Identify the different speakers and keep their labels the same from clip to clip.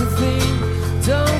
Speaker 1: to think, don't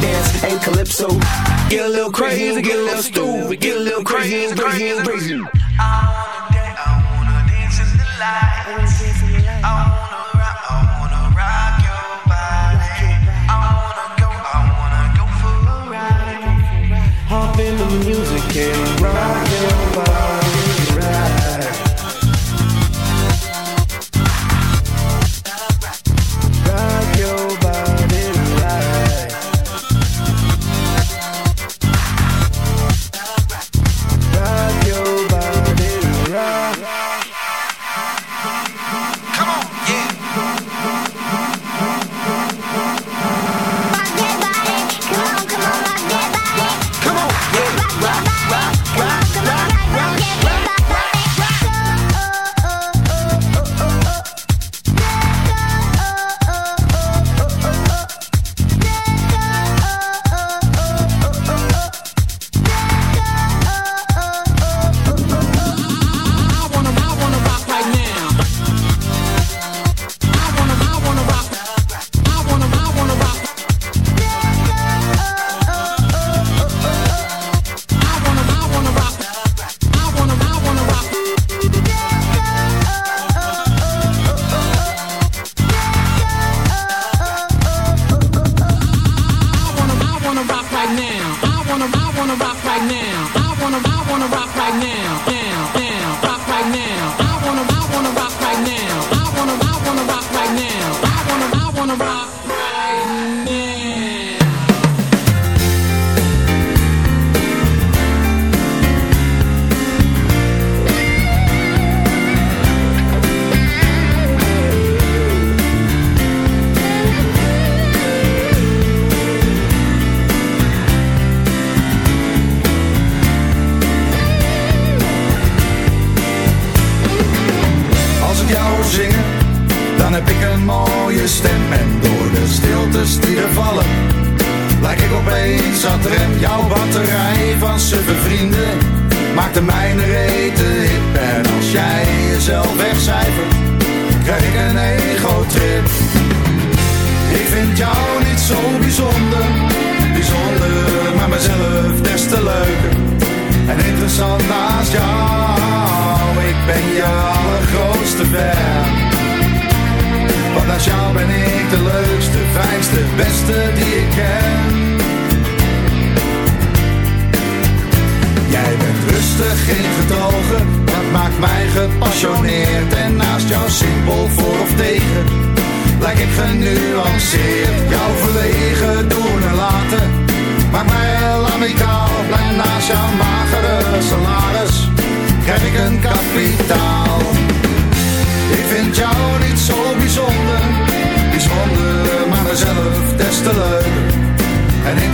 Speaker 2: dance and calypso.
Speaker 3: Get a little crazy, get a little stupid, get a little crazy, crazy, crazy.
Speaker 4: I wanna dance, I wanna dance in the lights. I wanna rock, I wanna rock your body. I wanna go, I wanna
Speaker 5: go for a ride. Hop in the music and ride.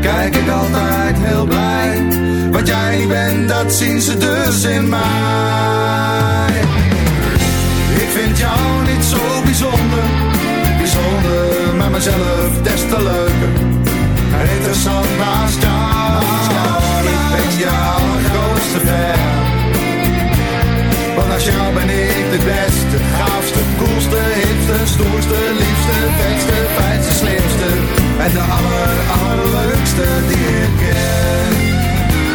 Speaker 5: Kijk ik altijd heel blij. Wat jij niet bent, dat zien ze dus in mij. Ik vind jou niet zo bijzonder. Bijzonder, maar mezelf des te leuker. Interessant naast jou. Ik ben je allergrootste fan. Want als jou ben ik de beste, gaafste, koelste, hipste, stoerste, liefste, vetste, fijnste, slimste. En de aller, allerleukste die ik ken.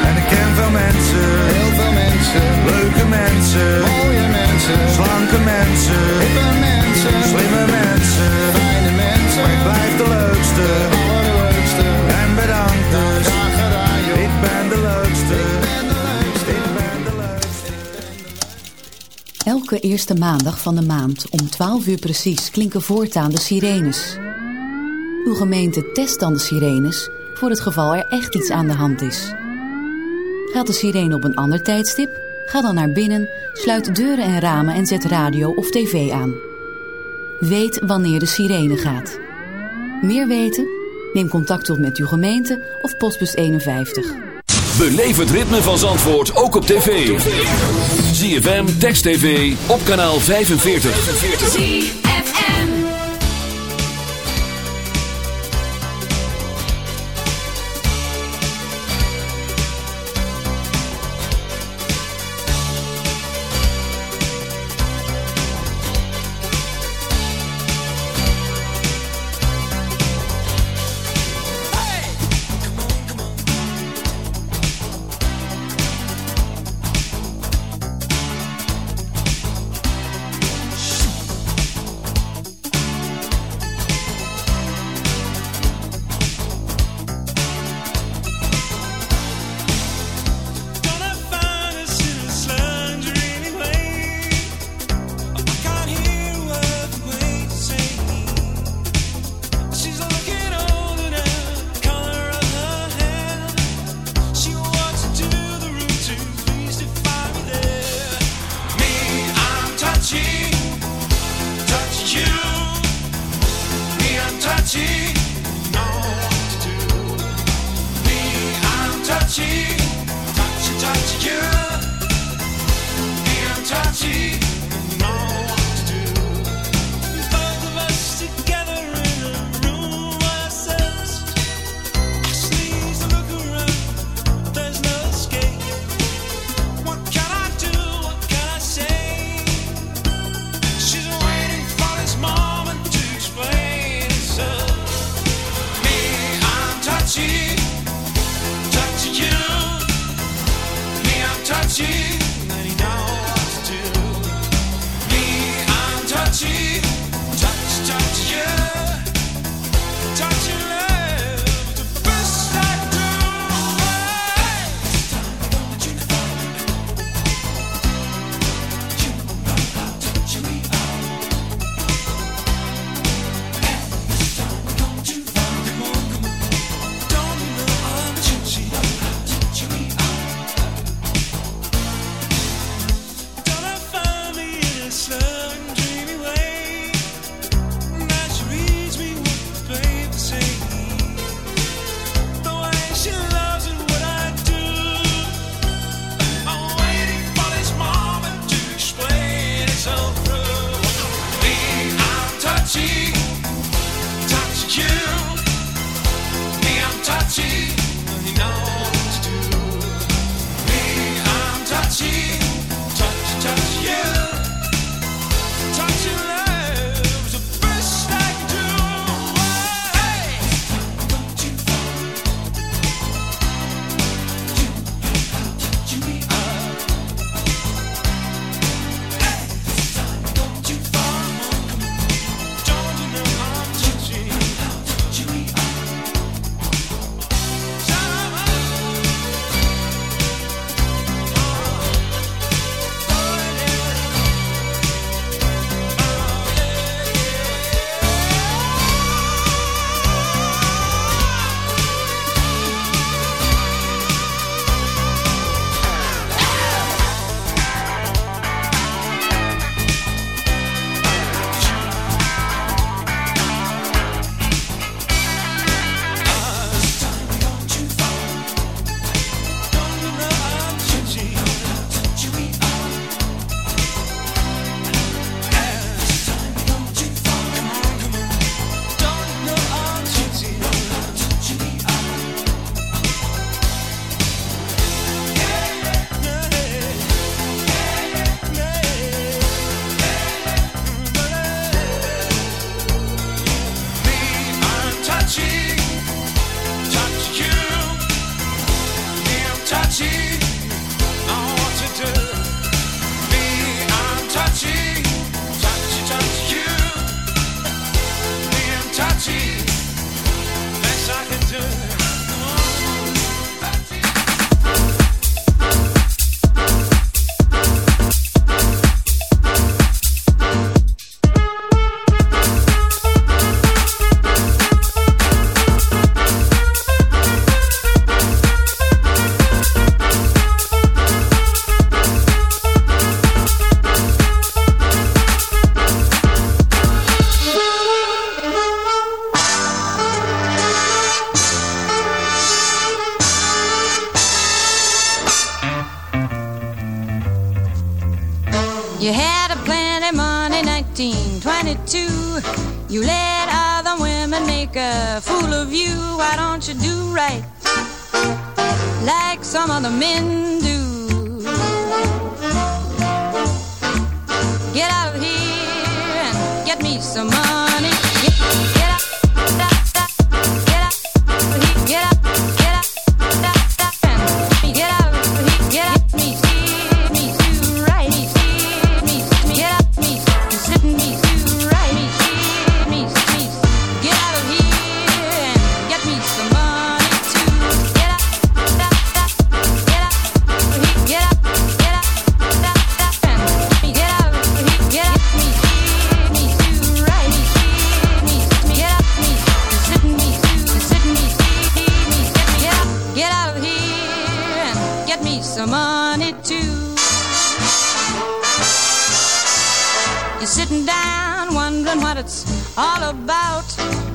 Speaker 5: En ik ken veel mensen, heel veel mensen. Leuke mensen, mooie mensen. Slanke mensen, hippe mensen. Slimme mensen, fijne mensen. Maar ik blijf de leukste, de allerleukste. En bedankt dus, graag gedaan joh. Ik ben de leukste.
Speaker 6: Elke eerste maandag van de maand om 12 uur precies klinken voortaan de sirenes. Uw gemeente test dan de sirenes voor het geval er echt iets aan de hand is. Gaat de sirene op een ander tijdstip? Ga dan naar binnen, sluit deuren en ramen en zet radio of tv aan. Weet wanneer de sirene gaat. Meer weten? Neem contact op met uw gemeente of postbus 51.
Speaker 7: Beleef het ritme van Zandvoort ook op tv. ZFM, Text TV, op kanaal 45.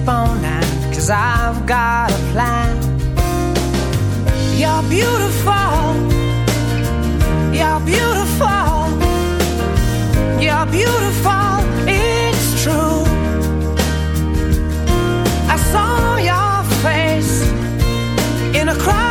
Speaker 8: keep on cause I've got a plan. You're beautiful, you're beautiful, you're beautiful, it's true. I saw your face in
Speaker 9: a
Speaker 7: crowd.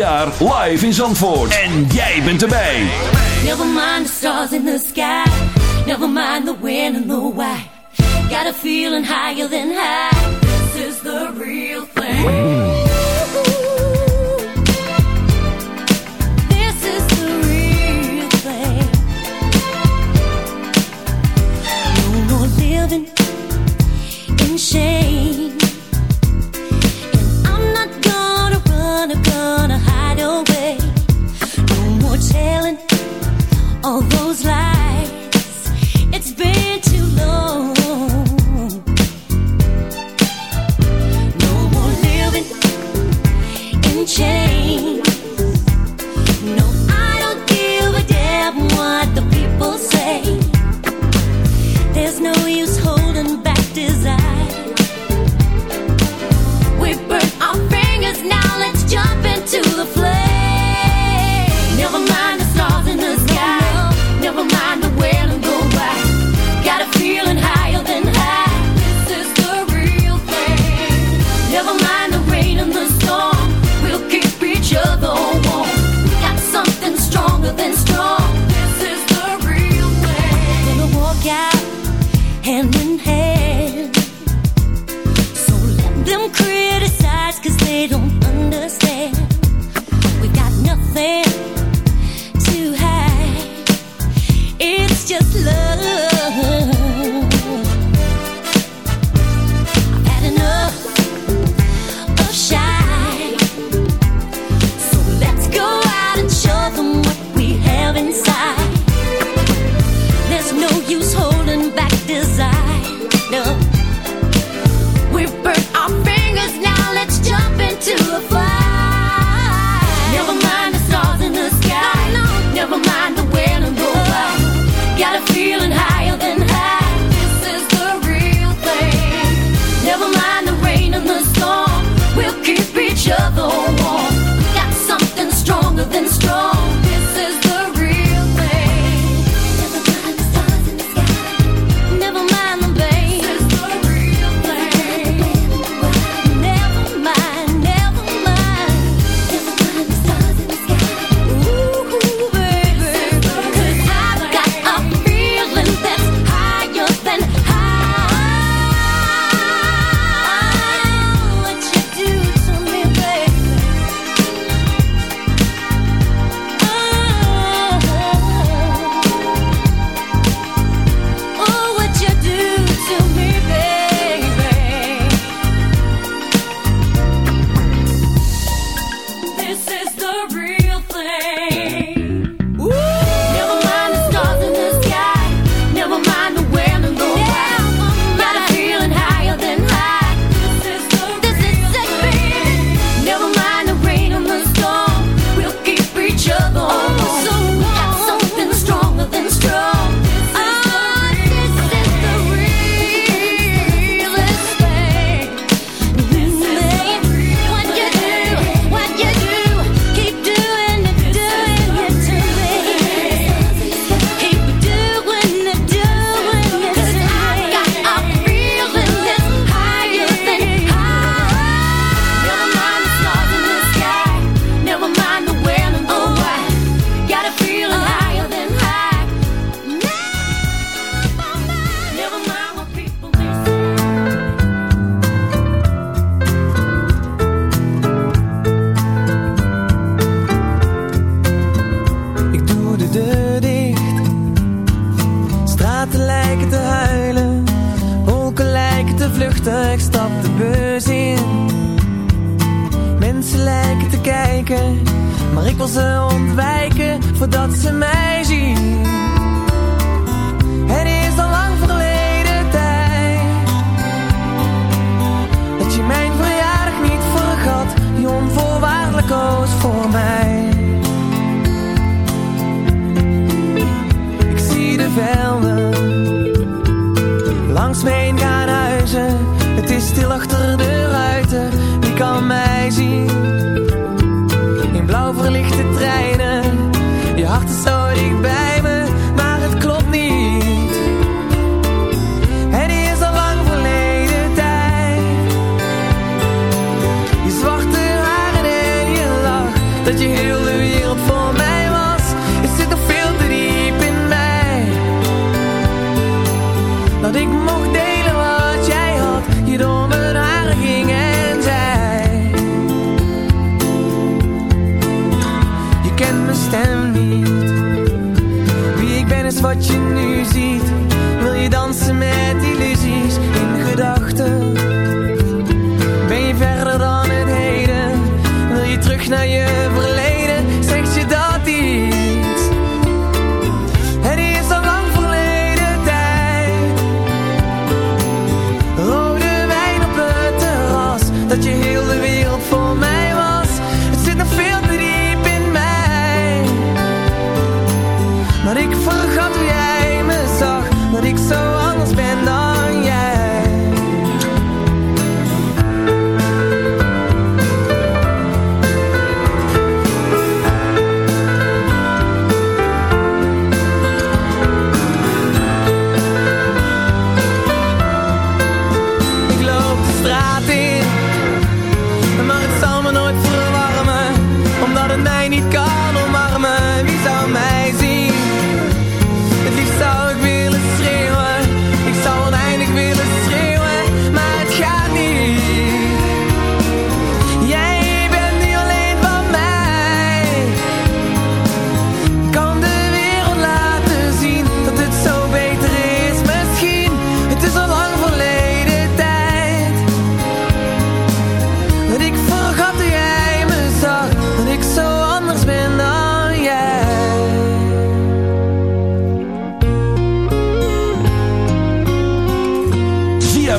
Speaker 7: jaar live in Zandvoort. En jij bent erbij.
Speaker 10: Never mind the stars in the sky. Never mind the wind and the why. Got a feeling higher than high. This is the real thing.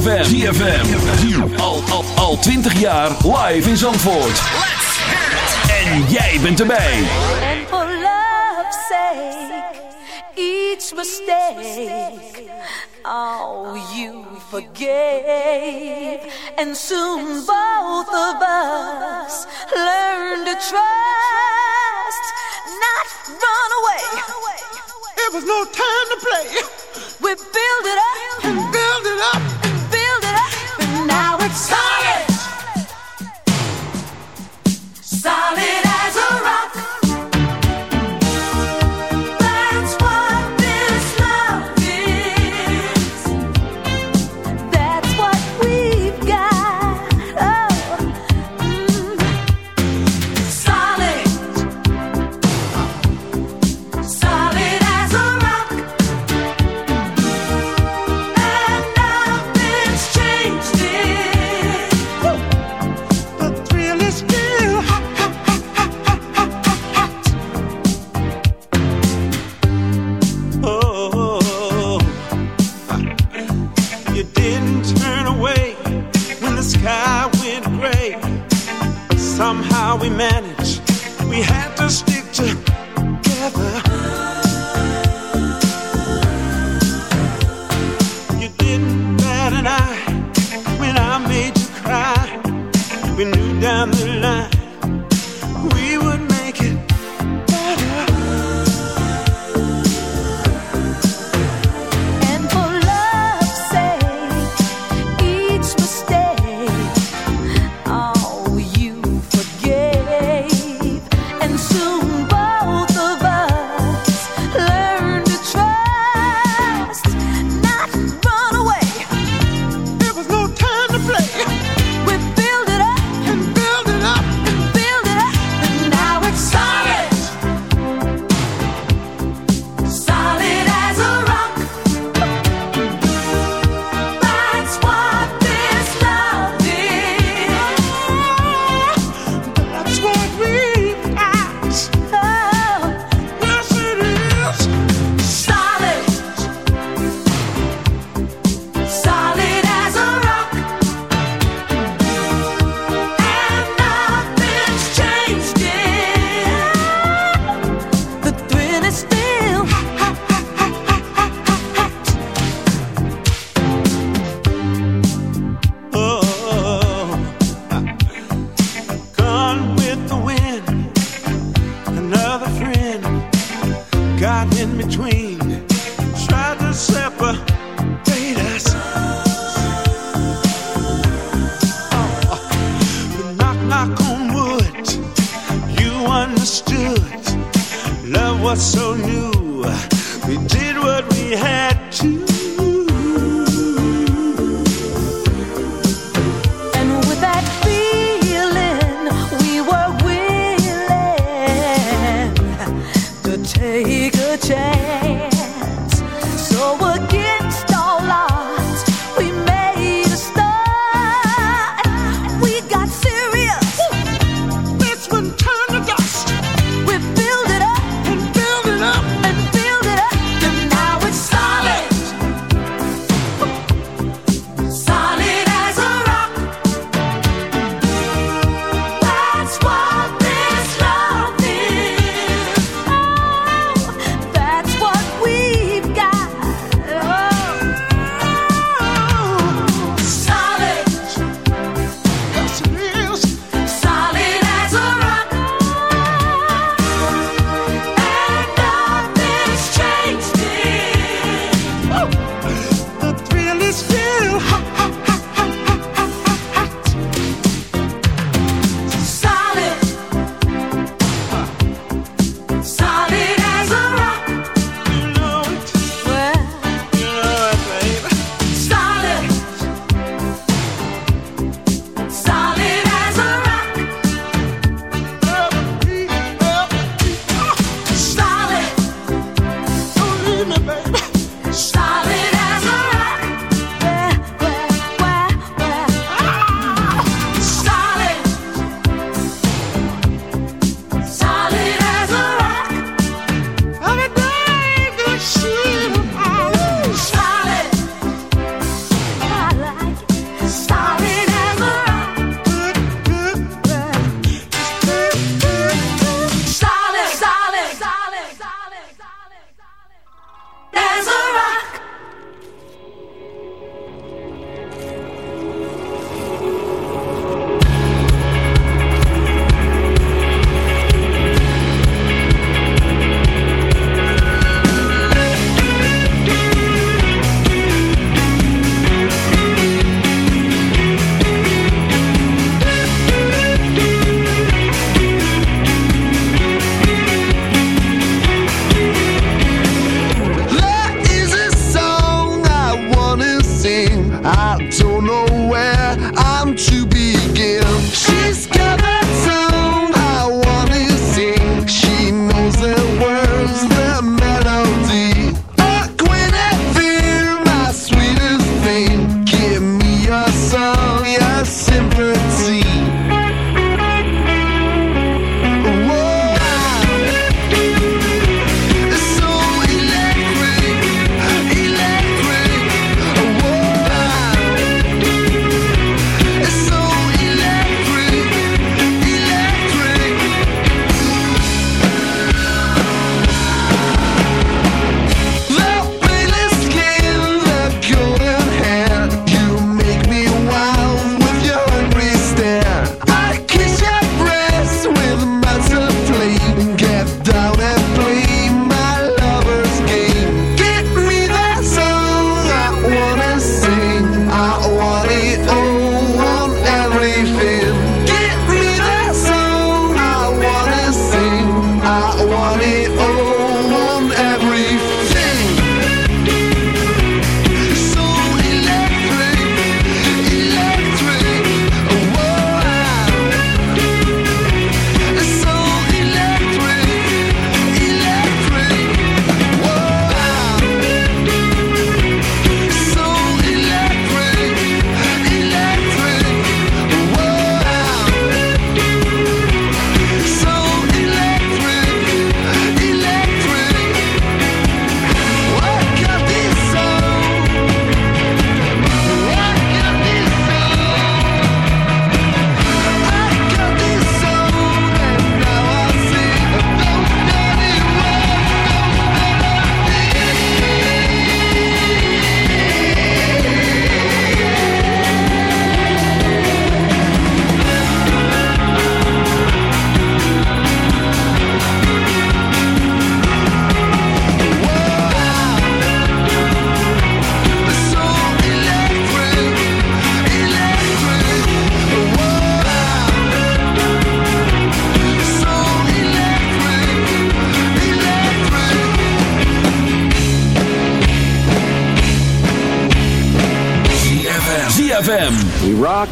Speaker 11: ZFM. ZFM. Al, al, al 20 jaar live in Zandvoort. Let's hear it en jij bent erbij.
Speaker 12: And for love's sake, each mistake, oh you forgave. And soon both of us learn to trust, not run away.
Speaker 13: It was no time to play.
Speaker 12: We build it up
Speaker 13: and build it up.
Speaker 12: now it's solid. Solid.
Speaker 13: how we manage. We have.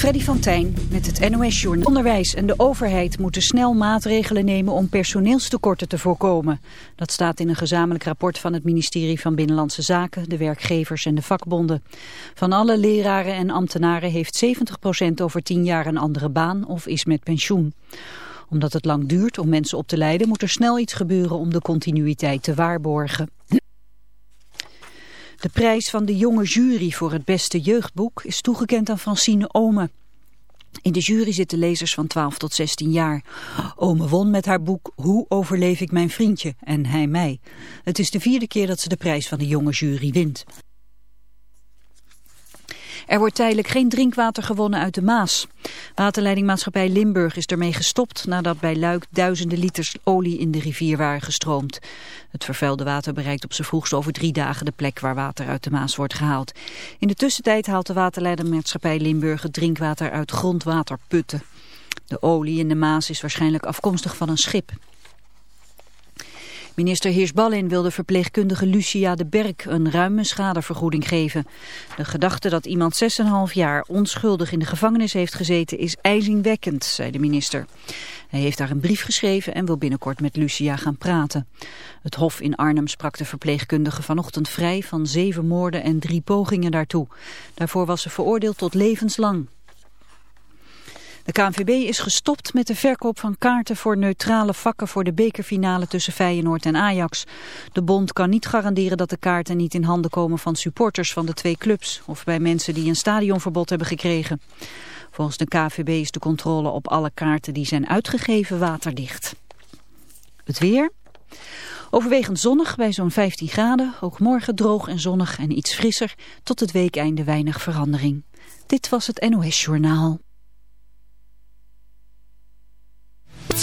Speaker 14: Freddy van Tijn met het NOS-journaal. Onderwijs en de overheid moeten snel maatregelen nemen om personeelstekorten te voorkomen. Dat staat in een gezamenlijk rapport van het ministerie van Binnenlandse Zaken, de werkgevers en de vakbonden. Van alle leraren en ambtenaren heeft 70% over 10 jaar een andere baan of is met pensioen. Omdat het lang duurt om mensen op te leiden, moet er snel iets gebeuren om de continuïteit te waarborgen. De prijs van de jonge jury voor het beste jeugdboek is toegekend aan Francine Ome. In de jury zitten lezers van 12 tot 16 jaar. Ome won met haar boek Hoe overleef ik mijn vriendje en hij mij. Het is de vierde keer dat ze de prijs van de jonge jury wint. Er wordt tijdelijk geen drinkwater gewonnen uit de Maas. Waterleidingmaatschappij Limburg is ermee gestopt nadat bij Luik duizenden liters olie in de rivier waren gestroomd. Het vervuilde water bereikt op z'n vroegst over drie dagen de plek waar water uit de Maas wordt gehaald. In de tussentijd haalt de waterleidingmaatschappij Limburg drinkwater uit grondwaterputten. De olie in de Maas is waarschijnlijk afkomstig van een schip. Minister Heersballin wil de verpleegkundige Lucia de Berk een ruime schadevergoeding geven. De gedachte dat iemand 6,5 jaar onschuldig in de gevangenis heeft gezeten is ijzingwekkend, zei de minister. Hij heeft daar een brief geschreven en wil binnenkort met Lucia gaan praten. Het Hof in Arnhem sprak de verpleegkundige vanochtend vrij van zeven moorden en drie pogingen daartoe. Daarvoor was ze veroordeeld tot levenslang. De KNVB is gestopt met de verkoop van kaarten voor neutrale vakken voor de bekerfinale tussen Feyenoord en Ajax. De bond kan niet garanderen dat de kaarten niet in handen komen van supporters van de twee clubs of bij mensen die een stadionverbod hebben gekregen. Volgens de KNVB is de controle op alle kaarten die zijn uitgegeven waterdicht. Het weer... Overwegend zonnig bij zo'n 15 graden, ook morgen droog en zonnig en iets frisser, tot het weekeinde weinig verandering. Dit was het NOS Journaal.